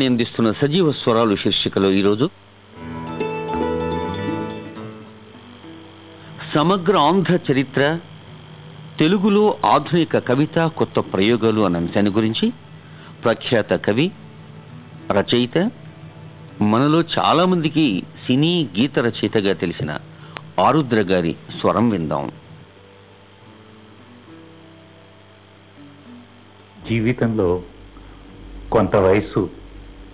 అందిస్తున్న సజీవ స్వరాలు శీర్షికలో ఈరోజు. సమగ్ర ఆంధ్ర చరిత్ర తెలుగులో ఆధునిక కవిత కొత్త ప్రయోగాలు అన్న అంశాన్ని గురించి ప్రఖ్యాత కవి రచయిత మనలో చాలా మందికి సినీ గీత రచయితగా తెలిసిన ఆరుద్ర గారి స్వరం విందాం. జీవితంలో కొంత వయసు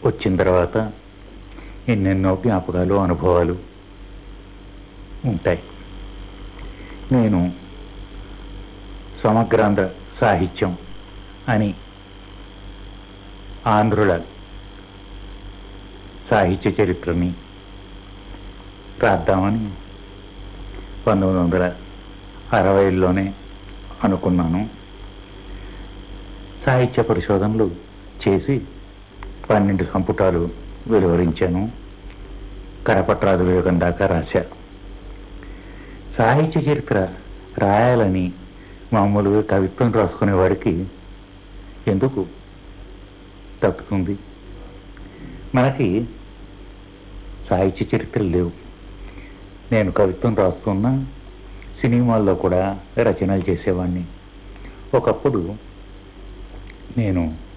వచ్చిన తర్వాత ఎన్నెన్నో జ్ఞాపకాలు అనుభవాలు ఉంటాయి. నేను సమగ్రాంధ్ర సాహిత్యం అని ఆంధ్రుల సాహిత్య చరిత్రని రాద్దామని పంతొమ్మిది వందల అరవైలోనే అనుకున్నాను. సాహిత్య పరిశోధనలు చేసి పన్నెండు సంపుటాలు వెలువరించాను కరపట్రాదు వివేకం దాకా రాశా. సాహిత్య చరిత్ర రాయాలని మామూలుగా కవిత్వం రాసుకునేవాడికి ఎందుకు తప్పుతుంది? మనకి సాహిత్య చరిత్రలు లేవు. నేను కవిత్వం రాస్తున్నా సినిమాల్లో కూడా రచనలు చేసేవాడిని ఒకప్పుడు నేను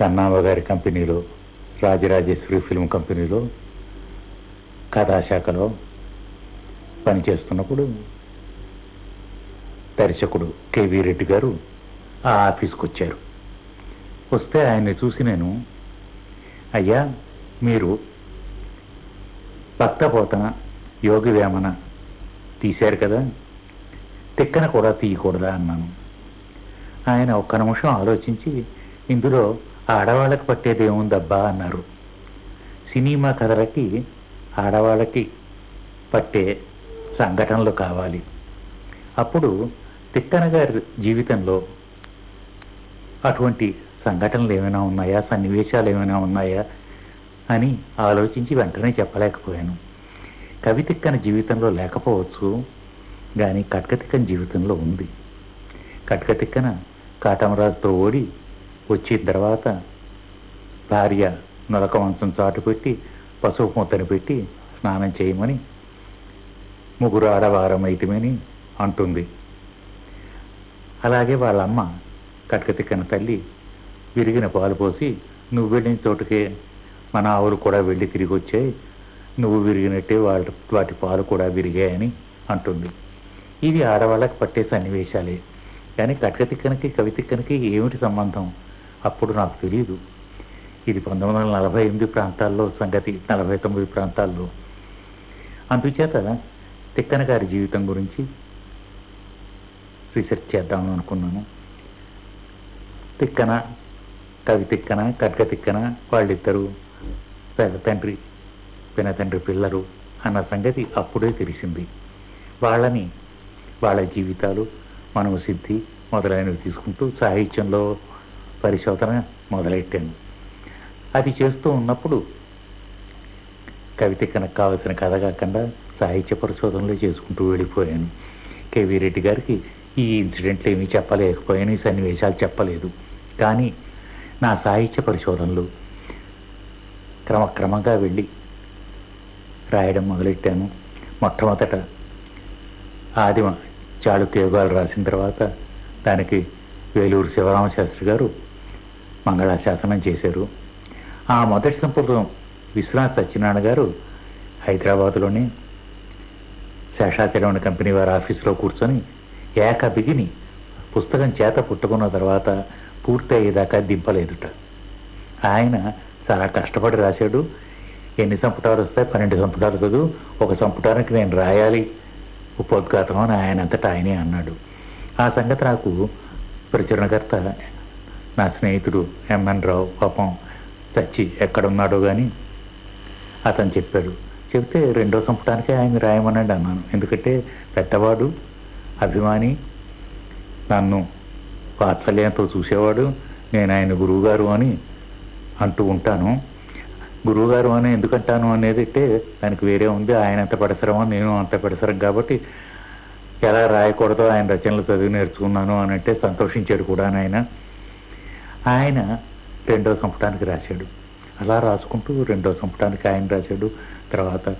కన్నావ గారి కంపెనీలో రాజరాజేశ్వరి ఫిల్మ్ కంపెనీలో కథాశాఖలో పనిచేస్తున్నప్పుడు దర్శకుడు కేవీ రెడ్డి గారు ఆ ఆఫీస్కి వచ్చారు వస్తే ఆయన్ని చూసి నేను అయ్యా మీరు భక్తపోతన యోగి వేమన తీశారు కదా తిక్కన కూడా తీయకూడదా? అన్నాను. ఆయన ఒక్క నిమిషం ఆలోచించి ఇందులో ఆడవాళ్ళకి పట్టేది ఏముందబ్బా అన్నారు. సినిమా కథలకి ఆడవాళ్ళకి పట్టే సంఘటనలు కావాలి. అప్పుడు తిక్కన గారి జీవితంలో అటువంటి సంఘటనలు ఏమైనా ఉన్నాయా? సన్నివేశాలు ఏమైనా ఉన్నాయా? అని ఆలోచించి వెంటనే చెప్పలేకపోయాను. కవి తిక్కన జీవితంలో లేకపోవచ్చు కానీ కట్కతిక్కన జీవితంలో ఉంది. కట్కతిక్కన కాటమరాజుతో ఓడి వచ్చిన తర్వాత భార్య నులక వంశం చాటు పెట్టి పసుపు మూతను పెట్టి స్నానం చేయమని ముగ్గురు ఆడవారమైతమని అయితమని అంటుంది. అలాగే వాళ్ళ అమ్మ తల్లి విరిగిన పాలు పోసి నువ్వు వెళ్ళిన చోటుకే మన ఆవులు కూడా వెళ్ళి తిరిగి వచ్చాయి నువ్వు విరిగినట్టే వాళ్ళ వాటి పాలు కూడా విరిగాయని అంటుంది. ఇవి ఆడవాళ్ళకి పట్టే సన్నివేశాలే. కానీ కట్కతిక్కనకి కవితిక్కనకి ఏమిటి సంబంధం? అప్పుడు నాకు తెలియదు ఇది పంతొమ్మిది వందల నలభై ఎనిమిది ప్రాంతాల్లో సంగతి నలభై తొమ్మిది ప్రాంతాల్లో. అందుచేత తిక్కన గారి జీవితం గురించి రీసెర్చ్ చేద్దామని అనుకున్నాను. తిక్కన కవి తిక్కన కట్క తిక్కన వాళ్ళిద్దరూ పెద్ద తండ్రి పిన తండ్రి పిల్లలు అన్న సంగతి అప్పుడే తెలిసింది. వాళ్ళని వాళ్ళ జీవితాలు మనము సిద్ధి మొదలైనవి తీసుకుంటూ సాహిత్యంలో పరిశోధన మొదలెట్టాను అది చేస్తూ ఉన్నప్పుడు కవిత కనుక కావలసిన కథ కాకుండా సాహిత్య పరిశోధనలు చేసుకుంటూ వెళ్ళిపోయాను. కేవీ రెడ్డి గారికి ఈ ఇన్సిడెంట్లు ఏమీ చెప్పలేకపోయాను ఈ సన్నివేశాలు చెప్పలేదు. కానీ నా సాహిత్య పరిశోధనలు క్రమక్రమంగా వెళ్ళి రాయడం మొదలెట్టాను. మొట్టమొదట ఆదిమ చాళుక్య యోగాలు రాసిన తర్వాత దానికి వేలూరు శివరామ శాస్త్రి గారు మంగళాశాసనం చేశారు. ఆ మొదటి సంపుటం విశ్వనాథ్ సత్యనారాయణ గారు హైదరాబాద్లోని శేషాచలం కంపెనీ వారి ఆఫీసులో కూర్చొని ఏక బిగిని పుస్తకం చేత పుట్టుకున్న తర్వాత పూర్తి అయ్యేదాకా దింపలేదుట. ఆయన చాలా కష్టపడి రాశాడు. ఎన్ని సంపుటాలు వస్తాయి? పన్నెండు సంపుటాలు చదువు. ఒక సంపుటానికి నేను రాయాలి. ఉపోద్ఘాతం అని ఆయన అంతటా ఆయనే అన్నాడు. ఆ సంగతి నాకు ప్రచురణకర్త నా స్నేహితుడు ఎంఎన్ రావు పాపం చచ్చి ఎక్కడున్నాడో కానీ అతను చెప్పాడు. చెప్తే రెండో సంపుటానికే ఆయన రాయమనండి అన్నాను. ఎందుకంటే పెద్దవాడు అభిమాని నన్ను వాత్సల్యంతో చూసేవాడు నేను ఆయన గురువుగారు అని అంటూ ఉంటాను. గురువుగారు అని ఎందుకంటాను అనేది అంటే దానికి వేరే ఉంది ఆయన ఎంత పెడసరమో నేను అంత పెడసరం కాబట్టి ఎలా రాయకూడదో ఆయన రచనలు చదివి నేర్చుకున్నాను అని అంటే సంతోషించాడు కూడా ఆయన ఆయన రెండో సంపుటానికి రాశాడు. అలా రాసుకుంటూ రెండో సంపుటానికి ఆయన రాశాడు. తర్వాత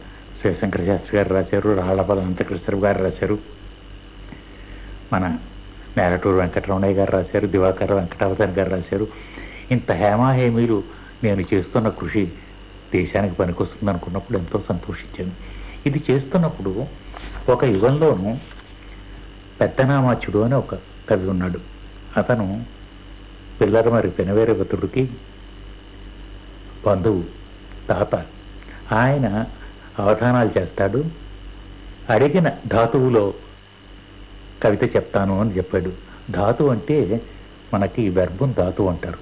శివశంకర శాస్త్రి గారు రాశారు. రాళ్ళపల్లి అంతకృష్ణరావు గారు రాశారు. మన నేరటూరు వెంకటరమణయ్య గారు రాశారు. దివాకర్ వెంకటావతారి గారు రాశారు. ఇంత హేమాహేమీలు నేను చేస్తున్న కృషి దేశానికి పనికొస్తుంది అనుకున్నప్పుడు ఎంతో సంతోషించాను ఇది చేస్తున్నప్పుడు ఒక యుగంలోనూ పెద్దనామాచుడు అని ఒక కవి ఉన్నాడు. అతను పిల్లర మరి పెనవేరవతుడికి బంధువు తాత. ఆయన అవధానాలు చేస్తాడు. అడిగిన ధాతువులో కవిత చెప్తాను అని చెప్పాడు. ధాతు అంటే మనకి వెర్బం ధాతు అంటారు.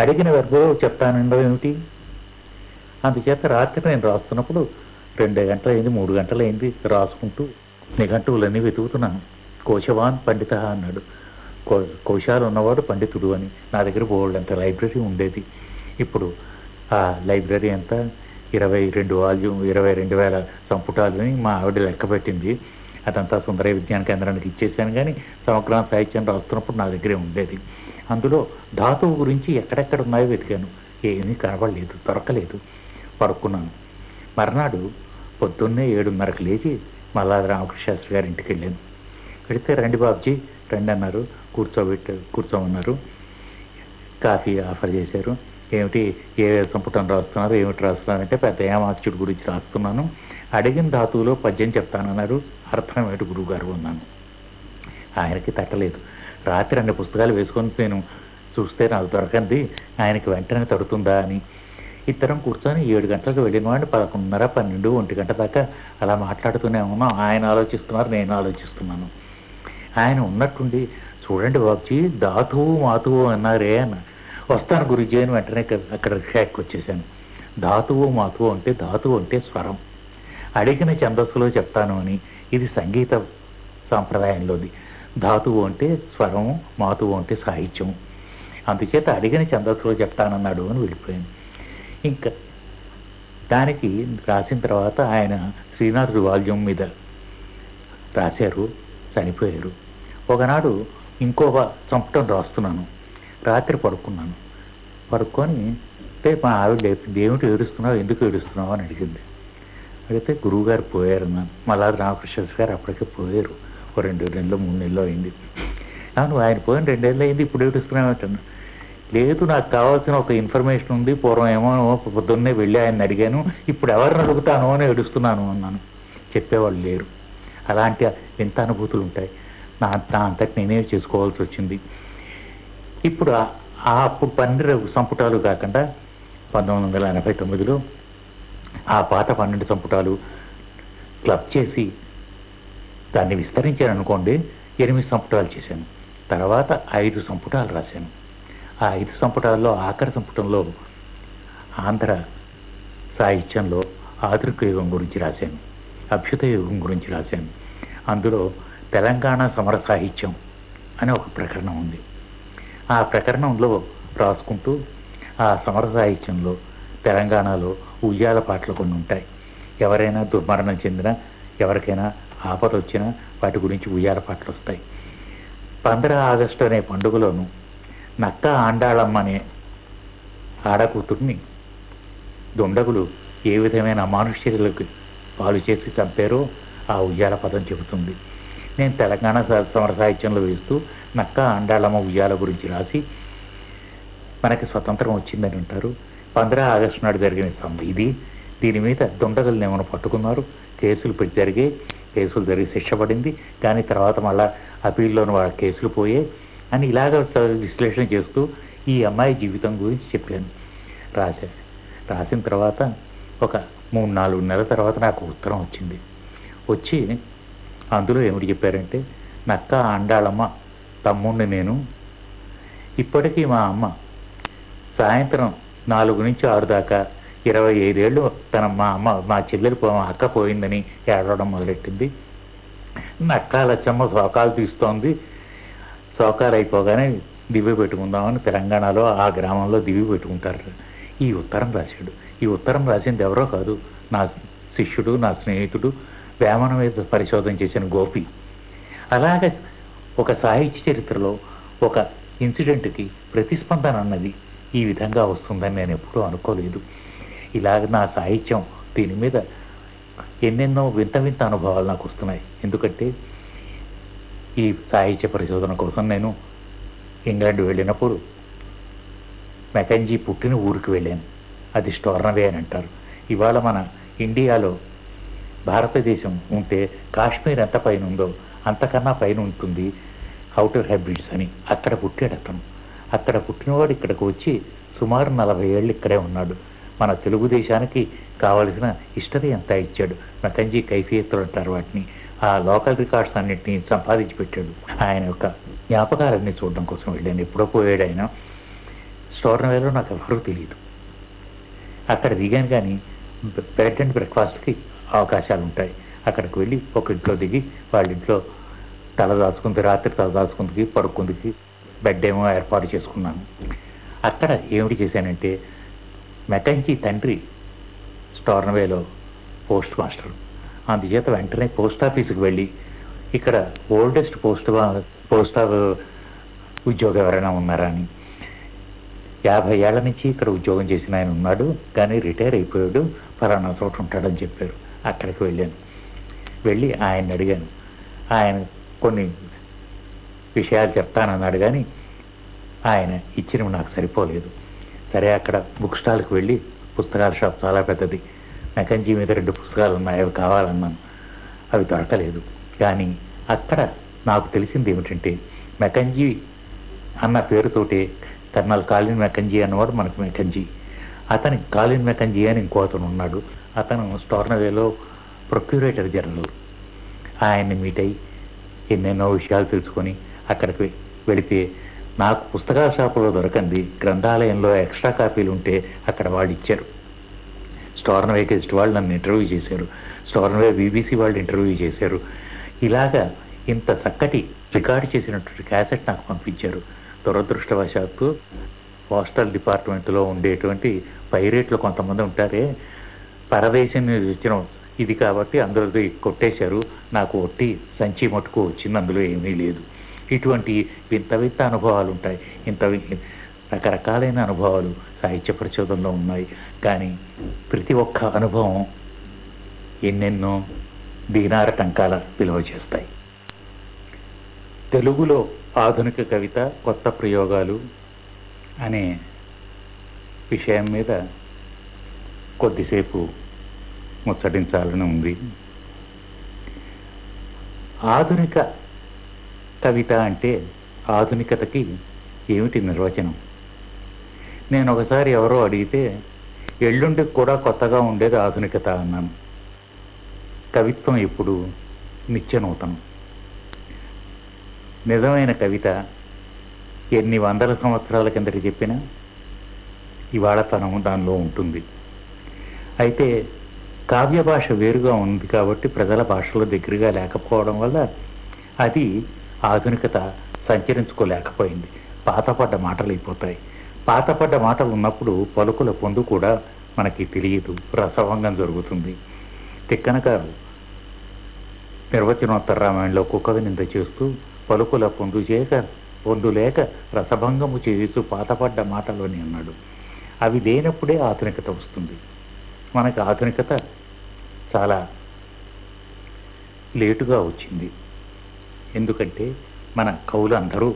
అడిగిన వెర్బలో చెప్తానండో ఏమిటి? అందుచేత రాత్రి నేను రాస్తున్నప్పుడు రెండు గంటలైంది మూడు గంటలైంది రాసుకుంటూ నిఘంటువులన్నీ వెతుకుతున్నాను. కోశవాన్ పండిత అన్నాడు. కౌశాలు ఉన్నవాడు పండితుడు అని. నా దగ్గర బోల్డ్ అంత లైబ్రరీ ఉండేది. ఇప్పుడు ఆ లైబ్రరీ అంతా ఇరవై రెండు వాల్యూమ్ ఇరవై రెండు వేల సంపుటాలు అని మా ఆవిడ లెక్క పెట్టింది. అదంతా సుందర విజ్ఞాన కేంద్రానికి ఇచ్చేసాను కానీ సమగ్ర సాహిత్యం రాస్తున్నప్పుడు నా దగ్గరే ఉండేది. అందులో ధాతువు గురించి ఎక్కడెక్కడ ఉన్నాయో వెతికాను. ఏమీ కనబడలేదు దొరకలేదు. పడుకున్నాను. మర్నాడు పొద్దున్నే ఏడున్నరకు లేచి మల్లాది రామకృష్ణ శాస్త్రి గారి ఇంటికి వెళ్ళాను. పెడితే రండి బాబుజీ రండి అన్నారు. కూర్చోబెట్టు కూర్చోమన్నారు. కాఫీ ఆఫర్ చేశారు. ఏమిటి ఏ సంపుటం రాస్తున్నారు ఏమిటి రాస్తున్నారంటే పెద్ద ఏమాచుడు గురించి రాస్తున్నాను. అడిగిన ధాతువులో పద్యం చెప్తానన్నారు. అర్థం ఏమిటి గురువు గారు అన్నాను. ఆయనకి తట్టలేదు. రాత్రి అన్ని పుస్తకాలు వేసుకొని నేను చూస్తే నాకు దొరకంది. ఆయనకి వెంటనే తడుతుందా అని. ఇద్దరం కూర్చొని ఏడు గంటలకు వెళ్ళిన వాడిని పదకొండున్నర పన్నెండు ఒంటి గంట దాకా అలా మాట్లాడుతూనే ఉన్నాం. ఆయన ఆలోచిస్తున్నారు నేను ఆలోచిస్తున్నాను. ఆయన ఉన్నట్టుండి చూడండి బాబుజీ ధాతువు మాతువు అన్నారే అన్న. వస్తాను గురుజీ అని వెంటనే అక్కడ రిక్షాకి వచ్చేసాను ధాతువు మాతువు అంటే ధాతువు అంటే స్వరం. అడిగిన ఛందస్సులో చెప్తాను అని. ఇది సంగీత సాంప్రదాయంలోది. ధాతువు అంటే స్వరము మాతువు అంటే సాహిత్యం అందుచేత అడిగిన ఛందస్సులో చెప్తానన్నాడు అని వెళ్ళిపోయాను. ఇంకా దానికి రాసిన తర్వాత ఆయన శ్రీనాథుడు వాల్యూమ్ మీద రాశారు చనిపోయారు. ఒకనాడు ఇంకొక చంపటం రాస్తున్నాను. రాత్రి పడుకున్నాను. పడుకొని అంటే మా ఆవిడ లేపింది ఏమిటి ఏడుస్తున్నావు ఎందుకు ఏడుస్తున్నావు? అని అడిగింది. అడిగితే గురువుగారు పోయారన్నాను మళ్ళా రామకృష్ణ గారు అప్పటికే పోయారు. ఓ రెండు నెలలు మూడు నెలలు అయింది. అవును ఆయన పోయిన రెండేళ్ళు అయింది ఇప్పుడు ఏడుస్తున్నావు? అంటాను లేదు నాకు కావాల్సిన ఒక ఇన్ఫర్మేషన్ ఉంది. పూర్వం ఏమో పొద్దున్నే వెళ్ళి ఆయన అడిగాను. ఇప్పుడు ఎవరిని అడుగుతాను అని ఏడుస్తున్నాను అన్నాను. చెప్పేవాళ్ళు లేరు. అలాంటి ఎంత అనుభూతులు ఉంటాయి. నా నా అంతటి నేనే చేసుకోవాల్సి వచ్చింది. ఇప్పుడు ఆ- అప్పుడు పన్నెండు సంపుటాలు కాకుండా పంతొమ్మిది వందల ఎనభై తొమ్మిదిలో ఆ పాత పన్నెండు సంపుటాలు క్లబ్ చేసి దాన్ని విస్తరించాను అనుకోండి ఎనిమిది సంపుటాలు చేశాను. తర్వాత ఐదు సంపుటాలు రాశాను. ఆ ఐదు సంపుటాల్లో ఆఖరి సంపుటంలో ఆంధ్ర సాహిత్యంలో ఆధునిక యుగం గురించి రాశాను. అభ్యుత యుగం గురించి రాశాను. అందులో తెలంగాణ సమర సాహిత్యం అని ఒక ప్రకరణం ఉంది. ఆ ప్రకరణంలో రాసుకుంటూ ఆ సమర సాహిత్యంలో తెలంగాణలో ఉయ్యాల పాటలు కొన్ని ఉంటాయి. ఎవరైనా దుర్మరణం చెందినా ఎవరికైనా ఆపద వచ్చినా వాటి గురించి ఉయ్యాల పాటలు వస్తాయి. పంద్ర ఆగస్టు అనే పండుగలోను నక్క ఆండాళమ్మ అనే ఆడకూతుర్ని దుండగులు ఏ విధమైన అమానుష్యతలకు పాలు చేసి చంపారో ఆ ఉయ్యాల పదం చెబుతుంది. నేను తెలంగాణ సమర సాహిత్యంలో వేస్తూ నక్క అండాలమ్మ ఉయ్యాల గురించి రాసి మనకి స్వతంత్రం వచ్చిందని అంటారు. పంద్ర ఆగస్టు నాడు జరిగిన సం- ఇది. దీని మీద దుండగలు ఏమైనా పట్టుకున్నారు. కేసులు పెట్టి జరిగాయి కేసులు జరిగి శిక్ష పడింది. కానీ తర్వాత మళ్ళా అపీల్లోని వాళ్ళ కేసులు పోయాయి అని ఇలాగ విశ్లేషణ చేస్తూ ఈ అమ్మాయి జీవితం గురించి చెప్పాను. రాశాను రాసిన తర్వాత ఒక మూడు నాలుగు నెలల తర్వాత నాకు ఉత్తరం వచ్చింది. వచ్చి అందులో ఏమిటి చెప్పారంటే నక్క అండాళమ్మ తమ్ముణ్ణి నేను. ఇప్పటికీ మా అమ్మ సాయంత్రం నాలుగు నుంచి ఆరు దాకా ఇరవై ఐదేళ్ళు తన మా అమ్మ మా చెల్లెలు పో- మా అక్క పోయిందని ఏడవడం మొదలెట్టింది. నక్క లచ్చమ్మ శోకాలు తీస్తోంది. శోకాలు అయిపోగానే దివ్య పెట్టుకుందామని తెలంగాణలో ఆ గ్రామంలో దివ్య పెట్టుకుంటారు. ఈ ఉత్తరం రాశాడు. ఈ ఉత్తరం రాసింది ఎవరో కాదు నా శిష్యుడు నా స్నేహితుడు వేమన మీద పరిశోధన చేసిన గోపి అలాగే ఒక సాహిత్య చరిత్రలో ఒక ఇన్సిడెంట్కి ప్రతిస్పందన అన్నది ఈ విధంగా వస్తుందని నేను ఎప్పుడూ అనుకోలేదు. ఇలాగ నా సాహిత్యం దీని మీద ఎన్నెన్నో వింత వింత అనుభవాలు నాకు వస్తున్నాయి. ఎందుకంటే ఈ సాహిత్య పరిశోధన కోసం నేను ఇంగ్లాండ్ వెళ్ళినప్పుడు మెకంజీ పుట్టిన ఊరికి వెళ్ళాను. అది స్టోర్నవే అని అంటారు. ఇవాళ మన ఇండియాలో భారతదేశం ఉంటే కాశ్మీర్ ఎంత పైన ఉందో అంతకన్నా పైన ఉంటుంది అవుటర్ హైబ్రిడ్స్ అని. అక్కడ పుట్టాడు అతను. అక్కడ పుట్టినవాడు ఇక్కడికి వచ్చి సుమారు నలభై ఏళ్ళు ఇక్కడే ఉన్నాడు. మన తెలుగుదేశానికి కావలసిన హిస్టరీ అంతా ఇచ్చాడు. నతంజీ కైఫియత్తులు అంటారు వాటిని. ఆ లోకల్ రికార్డ్స్ అన్నింటినీ సంపాదించి పెట్టాడు. ఆయన యొక్క జ్ఞాపకాలన్నీ చూడడం కోసం వెళ్ళాను. ఎప్పుడో పోయాడు ఆయన. స్టోర్నవేలో నాకు ఎవరూ తెలియదు. అక్కడ దిగాను కానీ బెడ్ అండ్ బ్రేక్ఫాస్ట్కి అవకాశాలు ఉంటాయి అక్కడికి వెళ్ళి ఒక ఇంట్లో దిగి వాళ్ళ ఇంట్లో తల దాచుకుంది రాత్రి తల దాచుకుందికి పడుకుందికి బెడ్ ఏమో ఏర్పాటు చేసుకున్నాను. అక్కడ ఏమిటి చేశానంటే మెకంజీ తండ్రి స్టోర్నవేలో పోస్ట్ మాస్టర్. అందుచేత వెంటనే పోస్ట్ ఆఫీస్కి వెళ్ళి ఇక్కడ ఓల్డెస్ట్ పోస్ట్ పోస్ట్ ఉద్యోగం ఎవరైనా ఉన్నారా అని. యాభై ఏళ్ళ నుంచి ఇక్కడ ఉద్యోగం చేసిన ఆయన ఉన్నాడు కానీ రిటైర్ అయిపోయాడు ఫలానా చోట ఉంటాడని చెప్పారు. అక్కడికి వెళ్ళాను. వెళ్ళి ఆయన్ని అడిగాను. ఆయన కొన్ని విషయాలు చెప్తానన్నాడు కానీ ఆయన ఇచ్చినవి నాకు సరిపోలేదు. సరే అక్కడ బుక్ స్టాల్కి వెళ్ళి పుస్తకాల షాప్ చాలా పెద్దది. మెకంజీ మీద రెండు పుస్తకాలు ఉన్నాయి అవి కావాలన్నాను. అవి దొరకలేదు. కానీ అక్కడ నాకు తెలిసింది ఏమిటంటే మెకంజీ అన్న పేరుతోటి కర్నల్ కాలిన్ మెకంజీ అన్నవాడు మనకు మెకంజీ. అతని కాలిన్ మెకంజీ అని ఇంకో అతను ఉన్నాడు. అతను స్టోర్నవేలో ప్రొక్యూరేటర్ జనరల్. ఆయన్ని మీట్ అయ్యి ఎన్నెన్నో విషయాలు తెలుసుకొని అక్కడికి వెళితే నాకు పుస్తకాల షాపులో దొరకంది. గ్రంథాలయంలో ఎక్స్ట్రా కాపీలు ఉంటే అక్కడ వాళ్ళు ఇచ్చారు. స్టోర్నవే ఇష్ట వాళ్ళు నన్ను ఇంటర్వ్యూ చేశారు. స్టోర్నవే బీబీసీ వాళ్ళు ఇంటర్వ్యూ చేశారు. ఇలాగా ఇంత చక్కటి రికార్డు చేసినటువంటి క్యాసెట్ నాకు పంపించారు. దురదృష్టవశాత్తు పోస్టల్ డిపార్ట్మెంట్లో ఉండేటువంటి పైరేట్లు కొంతమంది ఉంటారే పరదేశం నుంచి వచ్చిన ఇది కాబట్టి అందులో కొట్టేశారు. నాకు ఒట్టి సంచి మట్టుకు వచ్చింది. అందులో ఏమీ లేదు. ఇటువంటి వింత వింత అనుభవాలు ఉంటాయి ఇంత రకరకాలైన అనుభవాలు సాహిత్య పరిశోధనలో ఉన్నాయి. కానీ ప్రతి ఒక్క అనుభవం ఎన్నెన్నో దీనార టంకాల విలువ చేస్తాయి. తెలుగులో ఆధునిక కవిత కొత్త ప్రయోగాలు అనే విషయం మీద కొద్దిసేపు ముచ్చటించాలని ఉంది. ఆధునిక కవిత అంటే ఆధునికతకి ఏమిటి నిర్వచనం? నేను ఒకసారి ఎవరో అడిగితే ఎల్లుండి కూడా కొత్తగా ఉండేది ఆధునికత అన్నాను. కవిత్వం ఎప్పుడు నిత్యనూతనం. నిజమైన కవిత ఎన్ని వందల సంవత్సరాల కిందటి చెప్పినా ఇవాళ తనం దానిలో ఉంటుంది. అయితే కావ్య భాష వేరుగా ఉంది కాబట్టి ప్రజల భాషలో దగ్గరగా లేకపోవడం వల్ల అది ఆధునికత సంచరించుకోలేకపోయింది. పాతపడ్డ మాటలు అయిపోతాయి. పాతపడ్డ మాటలు ఉన్నప్పుడు పలుకుల పొందు కూడా మనకి తెలియదు. రసభంగం జరుగుతుంది. తిక్కన గారు నిర్వచనోత్తర రామాయణంలో కుక్క నింద చేస్తూ పలుకుల పొందు చేయక పొందు లేక రసభంగము చేస్తూ పాతపడ్డ మాటలోని అన్నాడు. అవి లేనప్పుడే ఆధునికత వస్తుంది. మనకు ఆధునికత చాలా లేటుగా వచ్చింది. ఎందుకంటే మన కవులు అందరూ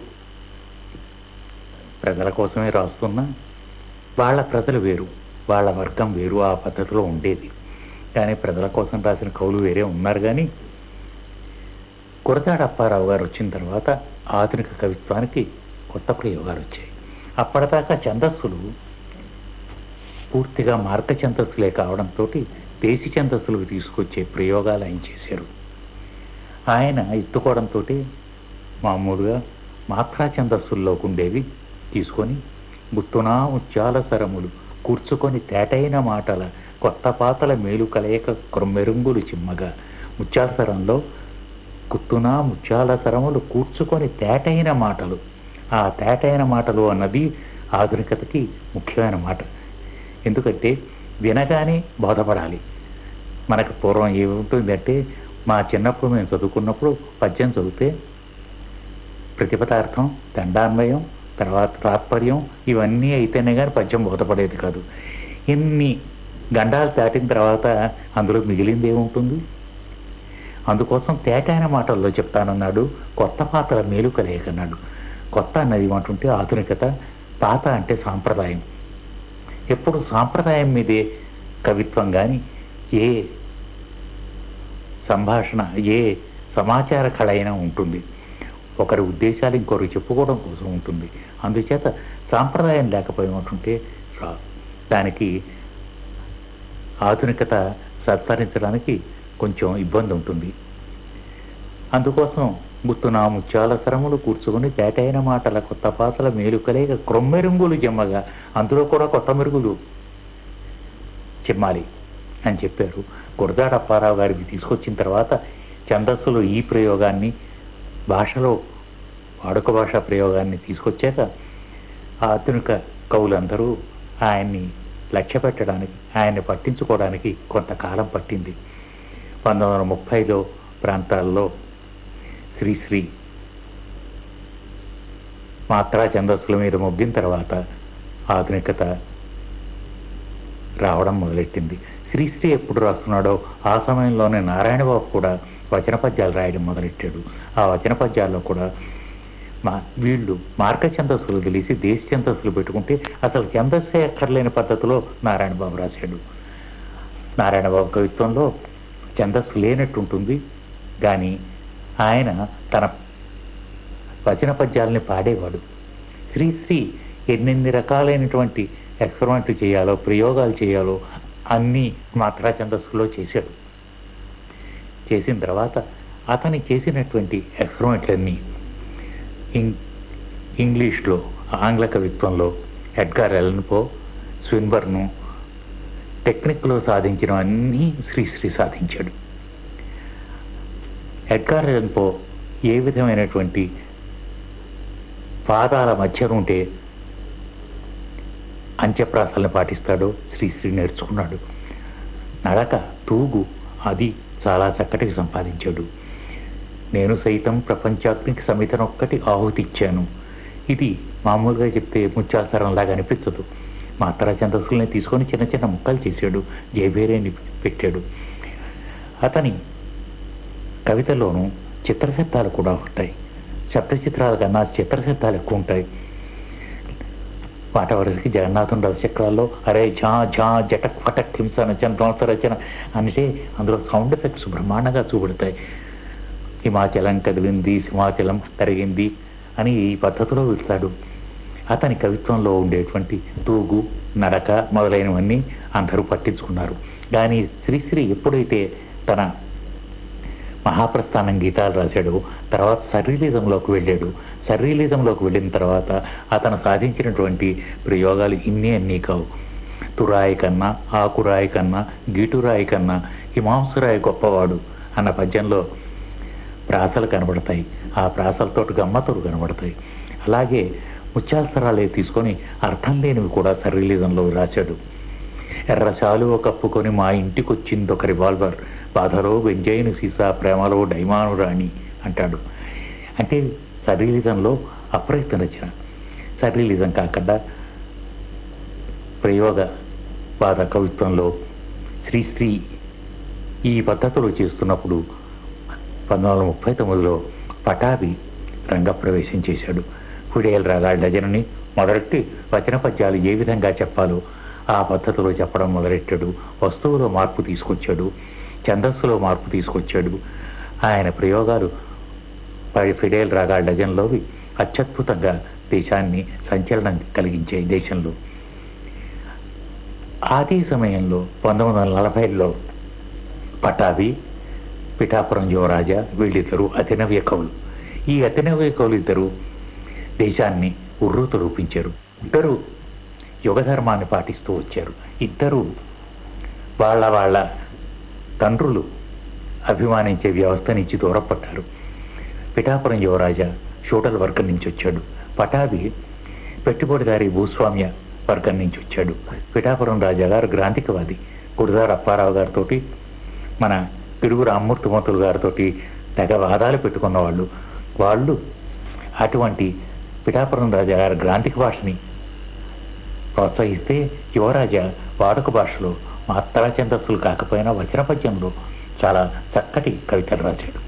ప్రజల కోసమే రాస్తున్నా వాళ్ళ ప్రజలు వేరు వాళ్ళ వర్గం వేరు ఆ పద్ధతిలో ఉండేది. కానీ ప్రజల కోసం రాసిన కవులు వేరే ఉన్నారు కానీ కురతాడ అప్పారావు గారు వచ్చిన తర్వాత ఆధునిక కవిత్వానికి కొత్త ప్రయోగాలు వచ్చాయి. అప్పటిదాకా ఛందస్సులు పూర్తిగా మార్క ఛందస్సులే కావడంతో దేశీ ఛందస్సులకు తీసుకొచ్చే ప్రయోగాలు ఆయన చేశారు. ఆయన ఎత్తుకోవడంతో మామూలుగా మాత్రా ఛందస్సుల్లోకి ఉండేవి తీసుకొని గుట్టునా ముత్యాల సరములు కూర్చుకొని తేటైన మాటల కొత్త పాతల మేలు కలయక క్రొమ్మెరుంగులు చిమ్మగా ముత్యాల సరంలో ముత్యాల సరములు కూర్చుకొని తేటైన మాటలు. ఆ తేటైన మాటలు అన్నది ఆధునికతకి ముఖ్యమైన మాట. ఎందుకంటే వినగానే బోధపడాలి. మనకు పూర్వం ఏముంటుందంటే మా చిన్నప్పుడు మేము చదువుకున్నప్పుడు పద్యం చదివితే ప్రతిపదార్థం దండాన్వయం తర్వాత తాత్పర్యం ఇవన్నీ అయితేనే కానీ పద్యం బోధపడేది కాదు. ఎన్ని గండాలు దాటిన తర్వాత అందులో మిగిలింది ఏముంటుంది? అందుకోసం తేటైన మాటల్లో చెప్తానన్నాడు కొత్త పాత్ర మేలు కలయకన్నాడు కొత్త అన్నది ఏమంటుంటే ఆధునికత పాత అంటే సాంప్రదాయం. ఎప్పుడు సాంప్రదాయం మీదే కవిత్వం కానీ ఏ సంభాషణ ఏ సమాచార కళ అయినా ఉంటుంది. ఒకరి ఉద్దేశాలు ఇంకొకరు చెప్పుకోవడం కోసం ఉంటుంది. అందుచేత సాంప్రదాయం లేకపోయినట్టుంటే రా- దానికి ఆధునికత సత్కరించడానికి కొంచెం ఇబ్బంది ఉంటుంది. అందుకోసం గుర్తున ముత్యాల సరములు కూర్చుకొని తేటైన మాటల కొత్త పాతల మేలుకలేక క్రొమ్మెరుంగులు జమ్మగా. అందులో కూడా కొత్త మెరుగులు చిమ్మాలి అని చెప్పారు. గురదాడ అప్పారావు గారికి తీసుకొచ్చిన తర్వాత ఛందస్సులో ఈ ప్రయోగాన్ని భాషలో వాడుక భాష ప్రయోగాన్ని తీసుకొచ్చాక ఆధునిక కవులందరూ ఆయన్ని లక్ష్య పెట్టడానికి ఆయన్ని పట్టించుకోవడానికి కొంతకాలం పట్టింది. పంతొమ్మిది వందల ముప్పైలో ప్రాంతాల్లో శ్రీశ్రీ మాత్రా ఛందస్సుల మీద మొగ్గిన తర్వాత ఆధునికత రావడం మొదలెట్టింది. శ్రీశ్రీ ఎప్పుడు రాస్తున్నాడో ఆ సమయంలోనే నారాయణబాబు కూడా వచన పద్యాలు రాయడం మొదలెట్టాడు. ఆ వచన పద్యాల్లో కూడా మా వీళ్ళు మార్గ ఛందస్సులు తెలిసి దేశ ఛందస్సులు పెట్టుకుంటే అసలు ఛందస్సే ఎక్కర్లేని పద్ధతిలో నారాయణబాబు రాశాడు. నారాయణబాబు కవిత్వంలో ఛందస్సు లేనట్టు ఉంటుంది కానీ ఆయన తన వచన పద్యాలని పాడేవాడు. శ్రీశ్రీ ఎన్నెన్ని రకాలైనటువంటి ఎక్స్పెరిమెంట్లు చేయాలో ప్రయోగాలు చేయాలో అన్నీ మాత్రా ఛందస్సులో చేశాడు. చేసిన తర్వాత అతని చేసినటువంటి ఎక్స్పెరిమెంట్లన్నీ ఇం ఇంగ్లీష్లో ఆంగ్ల కవిత్వంలో ఎడ్గార్ ఎలన్పో స్విన్బర్ను టెక్నిక్లో సాధించిన అన్నీ శ్రీశ్రీ సాధించాడు. ఎడ్గార్ రెన్పో ఏ విధమైనటువంటి పాదాల మధ్య ఉంటే అంత్యప్రాసాలను పాటిస్తాడో శ్రీశ్రీ నేర్చుకున్నాడు. నడక తూగు అది చాలా చక్కటికి సంపాదించాడు. నేను సైతం ప్రపంచాగ్నికి సమితనొక్కటి ఆహుతి ఇచ్చాను. ఇది మామూలుగా చెప్తే ముత్యాసరంలాగా అనిపించదు మాత్రా ఛందస్సుల్ని తీసుకొని చిన్న చిన్న ముక్కలు చేశాడు. జయబేరేని పెట్టాడు. అతని కవితలోనూ చిత్రశబ్దాలు కూడా ఉంటాయి. శబ్ద చిత్రాల కన్నా చిత్రశబ్దాలు ఎక్కువ ఉంటాయి. పాట వరసకి జగన్నాథం రథచక్రాల్లో అరే ఝా ఝా జటక్ ఫటక్ హింస నచన ధ్వంస రచన అంటే అందులో సౌండ్ ఎఫెక్ట్స్ బ్రహ్మాండంగా చూపెడతాయి హిమాచలం కదిలింది సింహాచలం తరిగింది అని ఈ పద్ధతిలో వెళ్తాడు అతని కవిత్వంలో ఉండేటువంటి తూగు నడక మొదలైనవన్నీ అందరూ పట్టించుకున్నారు. కానీ శ్రీశ్రీ ఎప్పుడైతే తన మహాప్రస్థానం గీతాలు రాశాడు. తర్వాత సర్రీలిజంలోకి వెళ్ళాడు. సర్రీలిజంలోకి వెళ్ళిన తర్వాత అతను సాధించినటువంటి ప్రయోగాలు ఇన్ని అన్నీ కావు. తురాయి కన్నా ఆకురాయి కన్నా గీటురాయి కన్నా హిమాంసురాయి గొప్పవాడు అన్న పద్యంలో ప్రాసలు కనబడతాయి. ఆ ప్రాసలతో గమ్మతులు కనబడతాయి. అలాగే ముత్యాసరాలే తీసుకొని అర్థం లేనివి కూడా సర్రీలిజంలో రాశాడు. ఎర్రశాలువ కప్పుకొని మా ఇంటికొచ్చింది ఒక రివాల్వర్. బాధలో వెంజైన సీసా ప్రేమలో డైమాను రాణి అంటాడు. అంటే సర్రీలిజంలో అప్రయత్న రచన. సర్రీలిజం కాకుండా ప్రయోగ వాద కవిత్వంలో శ్రీశ్రీ ఈ పద్ధతులు చేస్తున్నప్పుడు పంతొమ్మిది వందల ముప్పై తొమ్మిదిలో పటాభి రంగప్రవేశం చేశాడు. కుడేల్ రాగాళ్ళ జనని మొదలెట్టి వచన పద్యాలు ఏ విధంగా చెప్పాలో ఆ పద్ధతిలో చెప్పడం మొదలెట్టాడు. వస్తువులో మార్పు తీసుకొచ్చాడు. ఛందస్సులో మార్పు తీసుకొచ్చాడు. ఆయన ప్రయోగాలు పై- ఫిడేల్ రాగా డజన్లోవి అత్యద్భుతంగా దేశాన్ని సంచలనం కలిగించే దేశంలో. ఆది సమయంలో పంతొమ్మిది వందల నలభైలో పటాభి పిఠాపురం యువరాజా వీళ్ళిద్దరూ అతినవ్య కవులు. ఈ అతినవ్య కవులు ఇద్దరు దేశాన్ని ఉర్రూత రూపించారు. ఇద్దరు యుగధర్మాన్ని పాటిస్తూ వచ్చారు. ఇద్దరు వాళ్ళ వాళ్ళ తండ్రులు అభిమానించే వ్యవస్థ నుంచి దూరపడ్డారు. పిఠాపురం యువరాజా షూటల్ వర్గం నుంచి వచ్చాడు. పటాభి పెట్టుబడిదారి భూస్వామ్య వర్గం నుంచి వచ్చాడు. పిఠాపురం రాజా గారు గ్రాంధికవాది. గుడిదారు అప్పారావు గారితో మన పిరుగు రామ్మూర్తిమూర్తులు గారితో తెగ వాదాలు పెట్టుకున్న వాళ్ళు వాళ్ళు అటువంటి పిఠాపురం రాజా గారి గ్రాంధిక భాషని ప్రోత్సహిస్తే యువరాజా వాడుక భాషలో మాత్రా ఛందస్సులు కాకపోయినా వచన పద్యంలో చాలా చక్కటి కవితలు రాశాడు.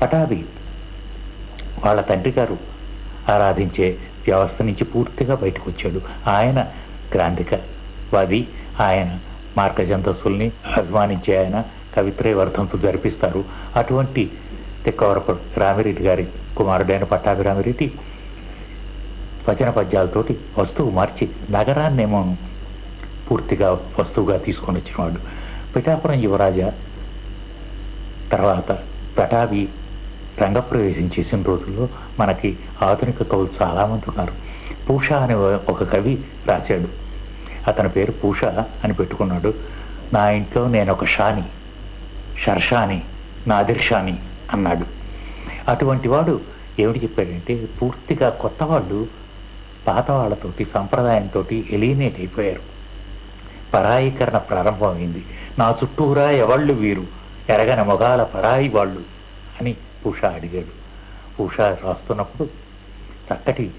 పటాభి వాళ్ళ తండ్రి గారు ఆరాధించే వ్యవస్థ నుంచి పూర్తిగా బయటకు వచ్చాడు. ఆయన గ్రాంధికవాది ఆయన మార్గజంతస్సుల్ని అభిమానించే ఆయన కవిత్రయ వర్ధంతు జరిపిస్తారు. అటువంటి తిక్కవరపు రామిరెడ్డి గారి కుమారుడైన పట్టాభి రామిరెడ్డి వచన పద్యాలతోటి వస్తువు మార్చి నగరాన్నేమో పూర్తిగా వస్తువుగా తీసుకొని వచ్చినవాడు. పిఠాపురం యువరాజ తర్వాత పటాభి రంగప్రవేశం చేసిన రోజుల్లో మనకి ఆధునిక కవులు చాలామంది ఉన్నారు. పూష అనే ఒక కవి రాశాడు. అతని పేరు పూష అని పెట్టుకున్నాడు. నా ఇంట్లో నేను ఒక షాని షర్షాని నాదిర్షాని అన్నాడు. అటువంటి వాడు ఏమిటి చెప్పాడంటే పూర్తిగా కొత్త వాళ్ళు పాత వాళ్ళతోటి సంప్రదాయంతో ఎలినేట్ అయిపోయారు. పరాయీకరణ ప్రారంభమైంది. నా చుట్టూరా ఎవళ్ళు వీరు? ఎరగని మొగాల పరాయి వాళ్ళు అని ఉష అడిగాడు. ఉష రాస్తున్నప్పుడు చక్కటి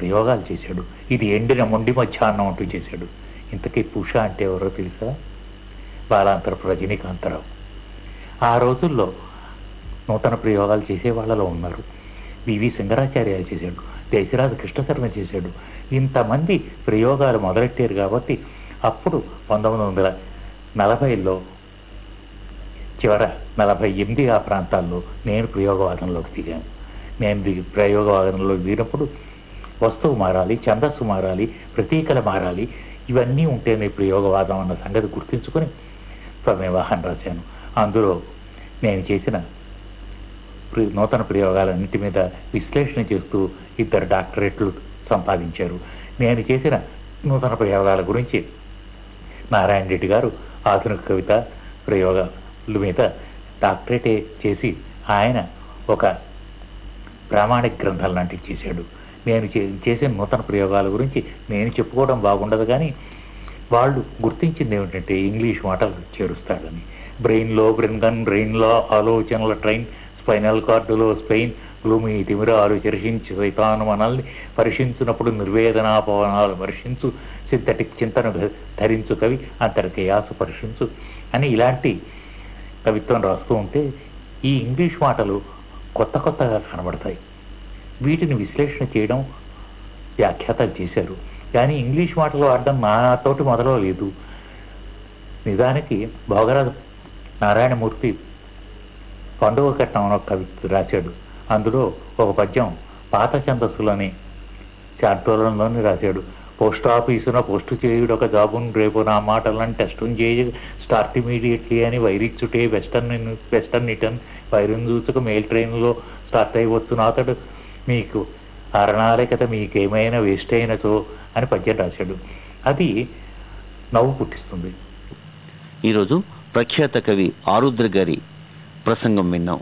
ప్రయోగాలు చేశాడు. ఇది ఎండిన మొండి మధ్యాహ్నం అంటూ చేశాడు. ఇంతకీ పూష అంటే ఎవరో తెలుసా? బాలాంతరపు రజనీకాంతరావు ఆ రోజుల్లో నూతన ప్రయోగాలు చేసే వాళ్ళలో ఉన్నారు వివి సింగరాచార్య చేశాడు. దేశరాజు కృష్ణశర్మ చేశాడు. ఇంతమంది ప్రయోగాలు మొదలెట్టారు కాబట్టి అప్పుడు పంతొమ్మిది వందల నలభైలో చివర నలభై ఎనిమిది ఆ ప్రాంతాల్లో నేను ప్రయోగవాదంలోకి దిగాను. నేను దిగి ప్రయోగవాదంలో దిగినప్పుడు వస్తువు మారాలి ఛందస్సు మారాలి ప్రతీకలు మారాలి ఇవన్నీ ఉంటేనే ప్రయోగవాదం అన్న సంగతి గుర్తించుకొని ప్రమేవాహం రాశాను. అందులో నేను చేసిన నూతన ప్రయోగాలన్నిటి మీద విశ్లేషణ చేస్తూ ఇద్దరు డాక్టరేట్లు సంపాదించారు. నేను చేసిన నూతన ప్రయోగాల గురించి నారాయణ రెడ్డి గారు ఆధునిక కవిత ప్రయోగాల మీద డాక్టరేటే చేసి ఆయన ఒక ప్రామాణిక గ్రంథాలు లాంటివి చేశాడు నేను చేసిన నూతన ప్రయోగాల గురించి నేను చెప్పుకోవడం బాగుండదు కానీ వాళ్ళు గుర్తించింది ఏమిటంటే ఇంగ్లీష్ మాటలు చేరుస్తాడని. బ్రెయిన్లో బ్రెన్గన్ బ్రెయిన్లో ఆలోచనల ట్రైన్ స్పైనల్ కార్డులో స్పెయిన్ గ్లూమి తిమిరాలు చర్చించి సైతాను మనల్ని పరీక్షించినప్పుడు నిర్వేదనాపవనాలు మర్శించు సింథటిక్ చింతను ధరించు కవి అంతర్గయాసు పరీక్షించు అని ఇలాంటి కవిత్వం రాస్తూ ఉంటే ఈ ఇంగ్లీష్ మాటలు కొత్త కొత్తగా కనబడతాయి. వీటిని విశ్లేషణ చేయడం వ్యాఖ్యాతలు చేశారు. కానీ ఇంగ్లీష్ మాటలు అర్థం నాతోటి మొదలవలేదు. నిజానికి భోగరాజు నారాయణమూర్తి పండుగ కట్నం అని ఒక కవి రాశాడు. అందులో ఒక పద్యం పాత ఛందస్సులని చార్టోలంలోని రాశాడు. పోస్ట్ ఆఫీసున పోస్టు చేయుడు ఒక జాబును రేపు నా మాటలను టెస్టును చేయి స్టార్ట్ ఇమీడియట్లీ అని వైరిచ్చుటే వెస్టర్న్ వెస్టర్న్ రిటర్న్ వైరం చూసుక మెయిల్ ట్రైన్లో స్టార్ట్ అయివచ్చును అతడు. మీకు అరణాలే కదా మీకేమైనా వేస్ట్ అయినచో అని పద్యం రాశాడు. అది నవ్వు పుట్టిస్తుంది. ఈరోజు ప్రఖ్యాత కవి ఆరుద్ర గారి ప్రసంగం విన్నాం